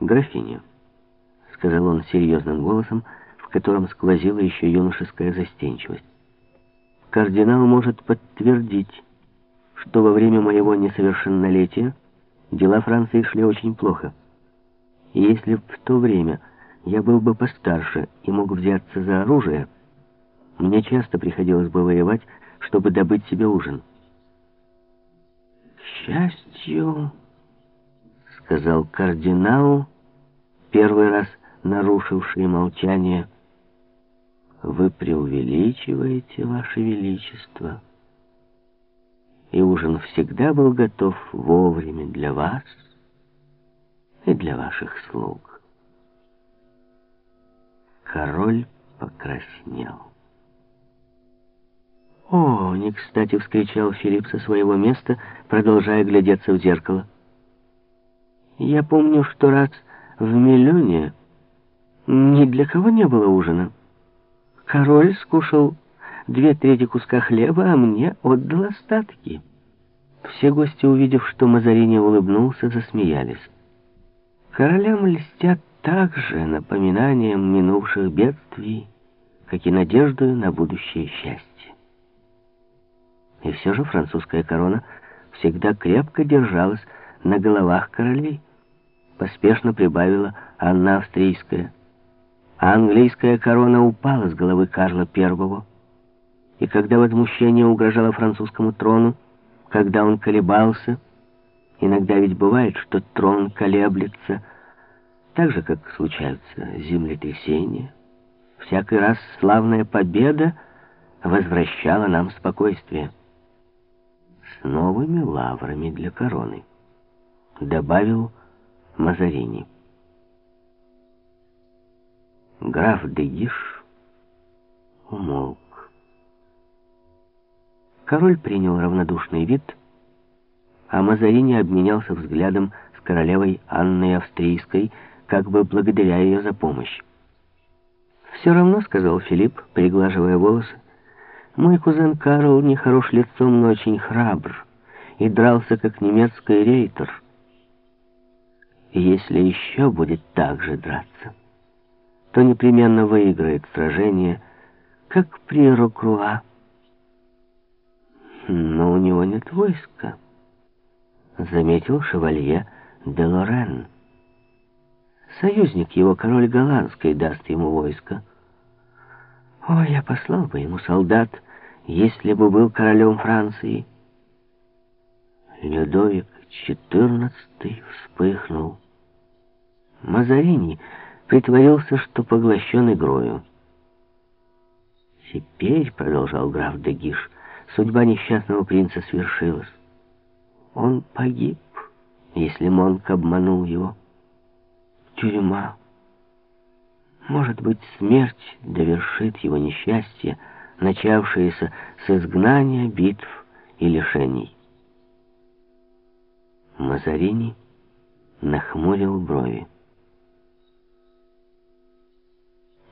«Графиня», — сказал он серьезным голосом, в котором сквозила еще юношеская застенчивость. «Кардинал может подтвердить, что во время моего несовершеннолетия дела Франции шли очень плохо. И если в то время я был бы постарше и мог взяться за оружие, мне часто приходилось бы воевать, чтобы добыть себе ужин. К счастью сказал кардинал, первый раз нарушивший молчание. «Вы преувеличиваете, Ваше Величество, и ужин всегда был готов вовремя для вас и для ваших слуг». Король покраснел. «О!» — не кстати вскричал Филипп со своего места, продолжая глядеться в зеркало. Я помню, что раз в Миллионе ни для кого не было ужина. Король скушал две трети куска хлеба, а мне отдал остатки. Все гости, увидев, что Мазарини улыбнулся, засмеялись. Королям льстят также напоминанием минувших бедствий, как и надеждою на будущее счастье. И все же французская корона всегда крепко держалась на головах королей поспешно прибавила Анна Австрийская. А английская корона упала с головы Карла I. И когда возмущение угрожало французскому трону, когда он колебался, иногда ведь бывает, что трон колеблется, так же, как случаются землетрясения, всякий раз славная победа возвращала нам спокойствие. С новыми лаврами для короны, добавил Мазарини. Граф Дегиш умолк. Король принял равнодушный вид, а Мазарини обменялся взглядом с королевой Анной Австрийской, как бы благодаря ее за помощь. «Все равно», — сказал Филипп, приглаживая волосы, «мой кузен Карл не хорош лицом, но очень храбр и дрался, как немецкий рейтер» если еще будет так же драться, то непременно выиграет сражение, как при Рокруа. Но у него нет войска, заметил шевалье де Лорен. Союзник его, король голландский, даст ему войско. О, я послал бы ему солдат, если бы был королем Франции. Людовик XIV вспыхнул. Мазарини притворился, что поглощен игрою. «Теперь», — продолжал граф Дегиш, — «судьба несчастного принца свершилась. Он погиб, если Монк обманул его. Тюрьма. Может быть, смерть довершит его несчастье, начавшееся с изгнания, битв и лишений». Мазарини нахмурил брови.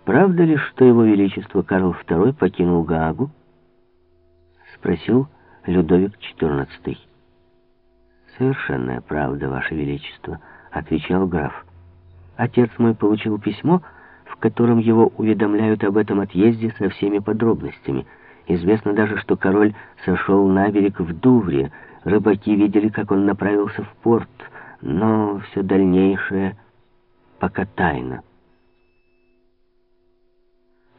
Правда ли, что его величество Карл II покинул Гаагу? Спросил Людовик XIV. «Совершенная правда, ваше величество», — отвечал граф. «Отец мой получил письмо, в котором его уведомляют об этом отъезде со всеми подробностями. Известно даже, что король сошел на берег в Дувре. Рыбаки видели, как он направился в порт, но все дальнейшее пока тайна».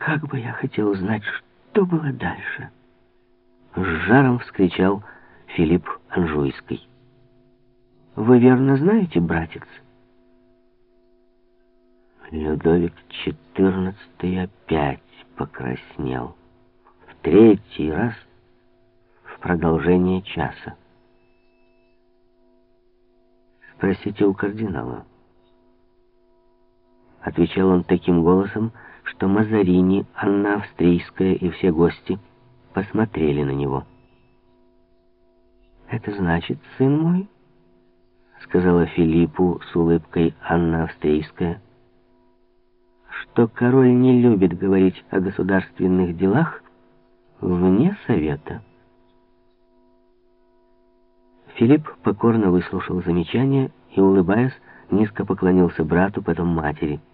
Как бы я хотел знать, что было дальше. С жаром вскричал Филипп Анжуйский. Вы верно знаете, братец? Людовик XIV опять покраснел. В третий раз в продолжение часа. Спросите у кардинала. Отвечал он таким голосом, что Мазарини, Анна Австрийская и все гости посмотрели на него. «Это значит, сын мой?» — сказала Филиппу с улыбкой Анна Австрийская, что король не любит говорить о государственных делах вне совета. Филипп покорно выслушал замечание и, улыбаясь, низко поклонился брату, потом матери —